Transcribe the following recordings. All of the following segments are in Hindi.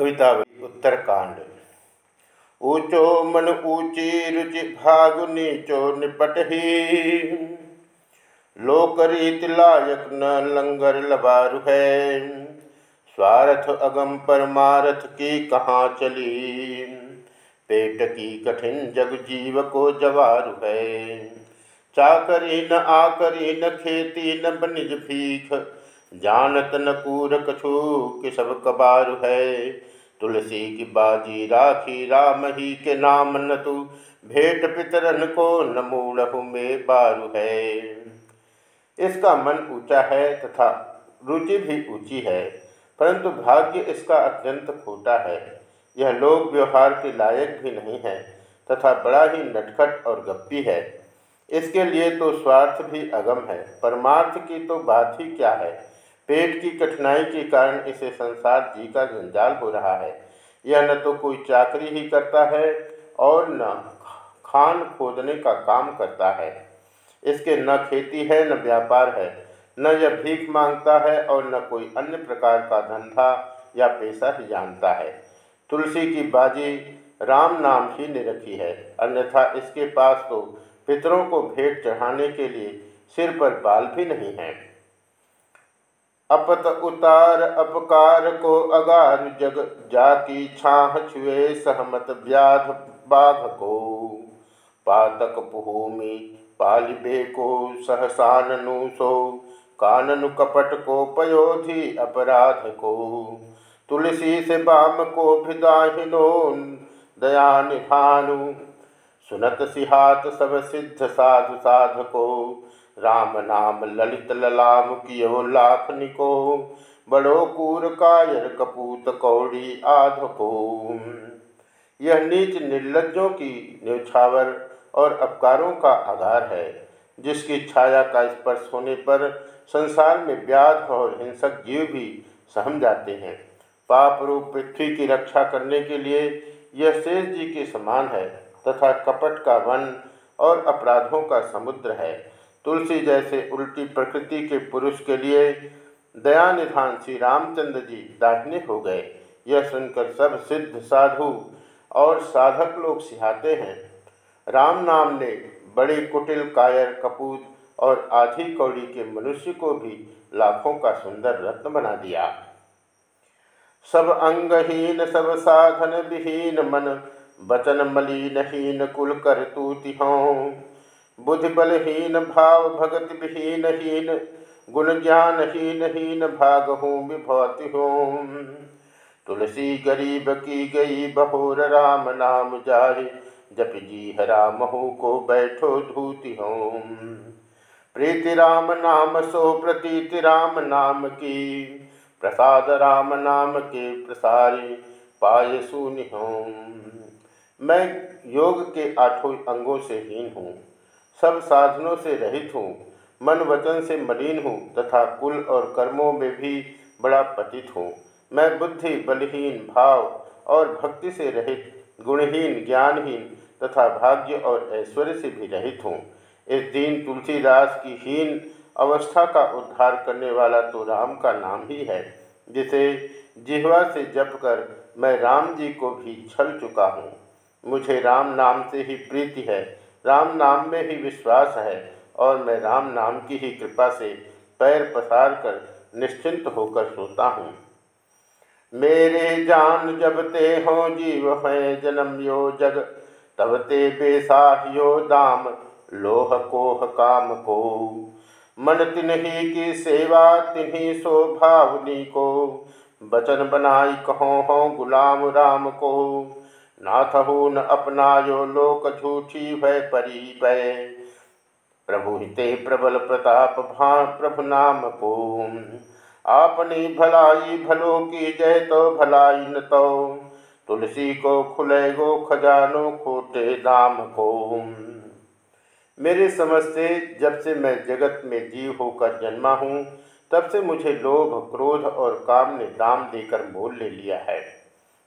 कविता उत्तरकांड ऊंचो मन ऊँची रुचि भाग नीचो निपट ही। लोक रीत लायक न लंगर लबारु है। स्वार्थ अगम परमारथ की कहाँ चली। पेट की कठिन जग जीव को जवारु है। चाकरी न आकरी न खेती न बनिज भीख। जानत न कूर कछु कि सब कबार है। तुलसी की बाजी राखी, राम ही के नाम न तू। भेंट पितरन को न मूढ़ में बारू है। इसका मन ऊँचा है तथा रुचि भी ऊँची है, परंतु भाग्य इसका अत्यंत खोटा है। यह लोक व्यवहार के लायक भी नहीं है, तथा बड़ा ही नटखट और गप्पी है। इसके लिए तो स्वार्थ भी अगम है, परमार्थ की तो बात ही क्या है? पेट की कठिनाई के कारण इसे संसार जी का जंजाल हो रहा है। यह न तो कोई चाकरी ही करता है और न खान खोदने का काम करता है। इसके न खेती है, न व्यापार है। न यह भीख माँगता है और न कोई अन्य प्रकार का धंधा या पैसा ही जानता है। तुलसी की बाजी राम नाम ही ने रखी है। अन्यथा इसके पास तो पितरों को भेंट चढ़ाने के लिए सिर पर बाल भी नहीं है। अपत उतार अपकार को अगार जग, जाकी छाह छुए सहमत व्याध बाघ को। पातक भूमि पालिबे को सहसाननु सो, काननु कपट को पयोधि अपराध को। तुलसी से बाम को भिदाहिनो दया निधानु सुनत सिहात सब सिद्ध साधु साधको राम नाम ललित ललाम कियो लाख निको बड़ो कूर कायर कपूत कौड़ी आध को यह नीच निर्लजों की न्यौछावर और अपकारों का आधार है, जिसकी छाया का स्पर्श होने पर संसार में व्याध और हिंसक जीव भी सहम जाते हैं। पाप रूप पृथ्वी की रक्षा करने के लिए यह शेष जी के समान है, तथा कपट का वन और अपराधों का समुद्र है। तुलसी जैसे उल्टी प्रकृति के पुरुष के लिए दया निधान श्री रामचंद्र जी दाहिने हो गए। यह सुनकर सब सिद्ध साधु और साधक लोग सिहाते हैं। राम नाम ने बड़े कुटिल कायर कपूत और आधी कौड़ी के मनुष्य को भी लाखों का सुंदर रत्न बना दिया। सब अंगहीन, सब साधन विहीन मन, बचन मलिनहीन कुल कर तू तिहों बुद्धि बलहीन भाव भगत विहीन हीन गुण ज्ञान हीन हीन भाग हूँ विभवति हूँ तुलसी गरीब की गई, बहोर राम नाम जाय जप जी राम को बैठो धूति होम। प्रीति राम नाम सो, प्रतीति राम नाम की, प्रसाद राम नाम के प्रसारे पाय शून्य होम। मैं योग के आठों अंगों से हीन हूँ। सब साधनों से रहित हूँ, मन वचन से मलिन हूँ, तथा कुल और कर्मों में भी बड़ा पतित हूँ। मैं बुद्धि बलहीन, भाव और भक्ति से रहित, गुणहीन, ज्ञानहीन तथा भाग्य और ऐश्वर्य से भी रहित हूँ। इस दिन तुलसीदास की हीन अवस्था का उद्धार करने वाला तो राम का नाम ही है, जिसे जिहवा से जप कर मैं राम जी को भी छल चुका हूँ। मुझे राम नाम से ही प्रीति है राम नाम में ही विश्वास है और मैं राम नाम की ही कृपा से पैर पसार कर निश्चिंत होकर सोता हूँ। मेरे जान जब ते हो जीव है, जन्म यो जग, तब ते बेसाहियो दाम, लोह कोह काम को। मन तिन्ही की सेवा, तिन्ही स्वभावनी को। बचन बनाई कहो हो गुलाम राम को। नाथ हो न अपनायो लोक झूठी भय परी भय प्रभु हिते प्रबल प्रताप भा प्रभु नाम को आपने भलाई भलो की जय तो भलाई न तो। तुलसी को खुले गो खजानो खोटे दाम को मेरे समझ से जब से मैं जगत में जीव होकर जन्मा हूँ, तब से मुझे लोभ, क्रोध और काम ने दाम देकर मोल ले लिया है।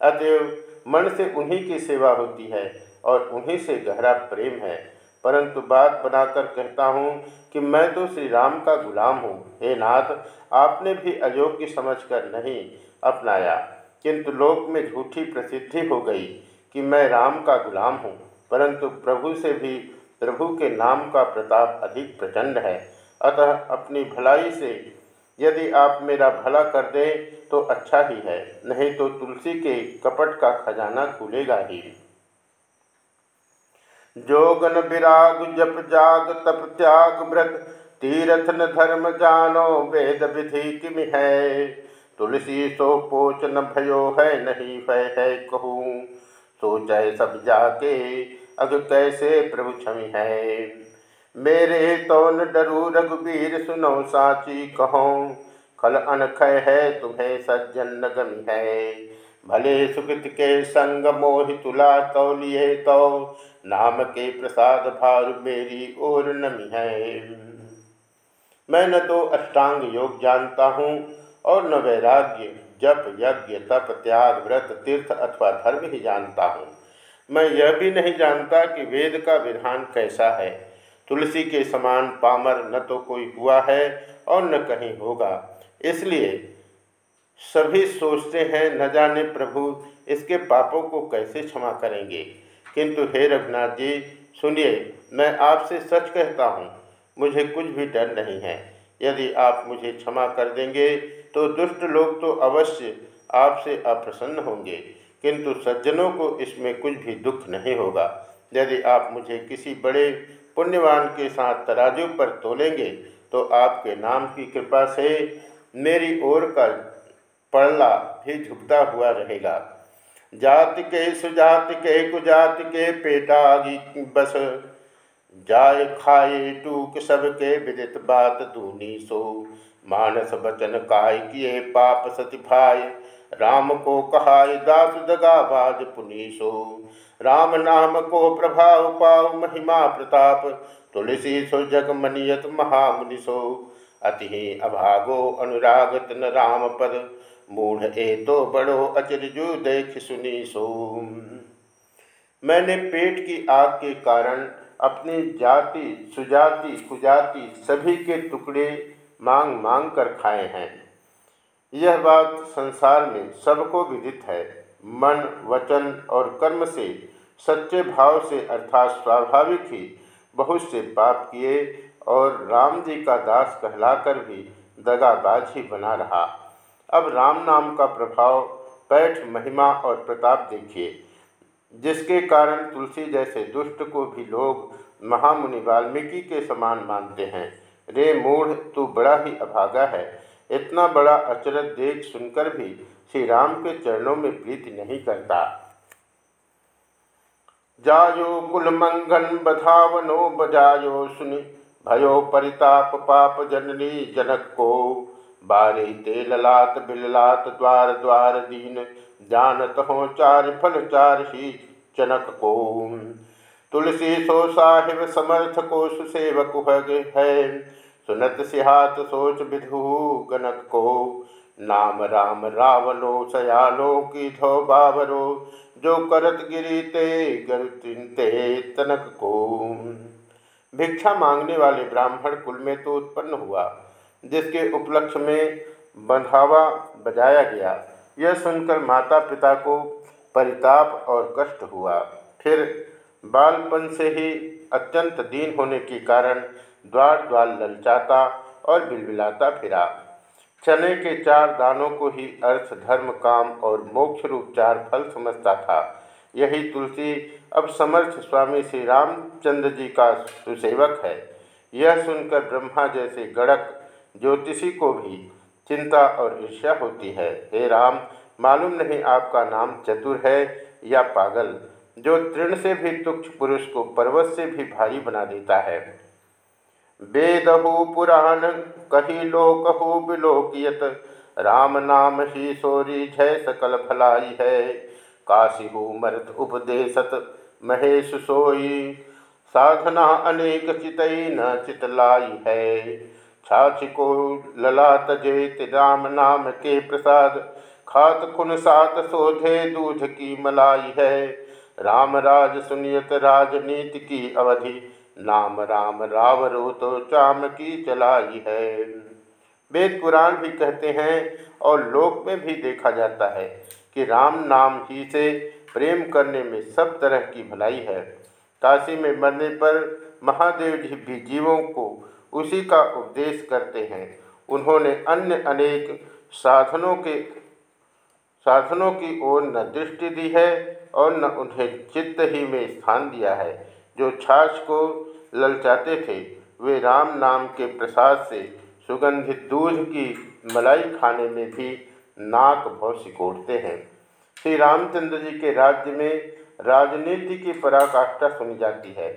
अतएव मन से उन्हीं की सेवा होती है और उन्हीं से गहरा प्रेम है। परंतु बात बनाकर कहता हूँ कि मैं तो श्री राम का गुलाम हूँ। हे नाथ, आपने भी अयोग्य समझकर नहीं अपनाया। किंतु लोक में झूठी प्रसिद्धि हो गई कि मैं राम का गुलाम हूँ। परंतु प्रभु से भी प्रभु के नाम का प्रताप अधिक प्रचंड है। अतः अपनी भलाई से यदि आप मेरा भला कर दें तो अच्छा ही है, नहीं तो तुलसी के कपट का खजाना खुलेगा ही। जोगन विराग, जप जाग, तप त्याग, व्रत, तीरथ न धर्म जानो, वेद विधि किम है? तुलसी सो पोच न भयो है, नहीं भय है कहूँ। सोच सब जाके, अग कैसे प्रभु छवि है? मेरे तो डरू रघुबीर, सुनो साची कहो। खल अनखय है, तुम्हें सज्जन नगमी है। भले सुकृत के संग मोहि तुला तौलिए तो नाम के प्रसाद भार मेरी ओर नमी है। मैं न तो अष्टांग योग जानता हूँ और न वैराग्य, जप, यज्ञ, तप, त्याग, व्रत, तीर्थ अथवा धर्म ही जानता हूँ। मैं यह भी नहीं जानता कि वेद का विधान कैसा है। तुलसी के समान पामर न तो कोई हुआ है और न कहीं होगा। इसलिए सभी सोचते हैं, न जाने प्रभु, इसके पापों को कैसे क्षमा करेंगे? किंतु हे रघुनाथ जी, सुनिए, मैं आपसे सच कहता हूँ, मुझे कुछ भी डर नहीं है। यदि आप मुझे क्षमा कर देंगे तो दुष्ट लोग तो अवश्य आपसे अप्रसन्न होंगे, किंतु सज्जनों को इसमें कुछ भी दुख नहीं होगा। यदि आप मुझे किसी बड़े पुण्यवान के साथ तराजू पर तोलेंगे तो आपके नाम की कृपा से मेरी ओर का पड़ला भी झुकता हुआ रहेगा। जाति के, सुजाति के, कुजाति के पेटागी बस। जाय खाए, टूक सबके विदित बात दूनी सो। मानस बचन काय किए पाप सति भाई राम को कहाय दास दगाबाज पुनीसो राम नाम को प्रभाव पाव महिमा प्रताप, तुलसी सुजग जग मनियत महामुनिसो। अति अभागो अनुराग तन राम पद, मूढ़ ए तो बड़ो अचरजु देख सुनी सो मैंने पेट की आग के कारण अपनी जाति, सुजाति, कुजाति सभी के टुकड़े मांग मांग कर खाए हैं। यह बात संसार में सबको विदित है। मन, वचन और कर्म से, सच्चे भाव से अर्थात स्वाभाविक ही बहुत से पाप किए और राम जी का दास कहलाकर भी दगाबाज ही बना रहा। अब राम नाम का प्रभाव पैठ, महिमा और प्रताप देखिए, जिसके कारण तुलसी जैसे दुष्ट को भी लोग महामुनि वाल्मीकि के समान मानते हैं। रे मूढ़, तू बड़ा ही अभागा है। इतना बड़ा अचरज देख सुनकर भी श्री राम के चरणों में प्रीति नहीं करता। जायो कुल मंगन बधावनो बजायो सुनी, भयो परिताप पाप जननी जनक को। बारे ते ललात बिललात द्वार द्वार दीन, जानत हो चार फल चार ही चनक को। तुलसी सो साहिब समर्थ को सुसेवक है, सुनत सिहात सोच विधु गनक को। नाम राम रावलो सयालो की धो बावरो, जो करत गिरी ते गरुतिनते तनक को भिक्षा मांगने वाले ब्राह्मण कुल में तो उत्पन्न हुआ, जिसके उपलक्ष्य में बंधावा बजाया गया। यह सुनकर माता पिता को परिताप और कष्ट हुआ। फिर बालपन से ही अत्यंत दीन होने के कारण द्वार द्वार ललचाता और बिलबिलाता फिरा। चने के चार दानों को ही अर्थ, धर्म, काम और मोक्ष रूप चार फल समझता था। यही तुलसी अब समर्थ स्वामी श्री रामचंद्र जी का सुसेवक है। यह सुनकर ब्रह्मा जैसे गड़क ज्योतिषी को भी चिंता और ईर्ष्या होती है। हे राम, मालूम नहीं आपका नाम चतुर है या पागल, जो तृण से भी तुक्ष पुरुष को पर्वत से भी भारी बना देता है। वेदहु पुराण, कही लोकहु बिलोकियत राम नाम ही सोरी जय सकल भलाई है। काशिहु मर्त उपदेशत, महेश सोई। साधना अनेक चितई न चितलाई है। छाछ को ललात जेत, राम नाम के प्रसाद। खात खुन सात सोधे, दूध की मलाई है। राम राज सुनियत राजनीति की अवधि। नाम राम रावरो तो चाम की चलाई है। वेद पुराण भी कहते हैं और लोक में भी देखा जाता है कि राम नाम ही से प्रेम करने में सब तरह की भलाई है। काशी में मरने पर महादेव जी भी जीवों को उसी का उपदेश करते हैं। उन्होंने अन्य अनेक साधनों के, साधनों की ओर न दृष्टि दी है और न उन्हें चित्त ही में स्थान दिया है। जो छाछ को ललचाते थे। वे राम नाम के प्रसाद से सुगंधित दूध की मलाई खाने में भी नाक भव सिकोड़ते हैं। श्री रामचंद्र जी के राज्य में राजनीति की पराकाष्ठा सुनी जाती है।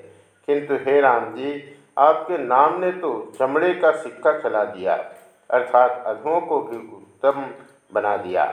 किंतु हे राम जी, आपके नाम ने तो चमड़े का सिक्का चला दिया, अर्थात अधों को भी उत्तम बना दिया।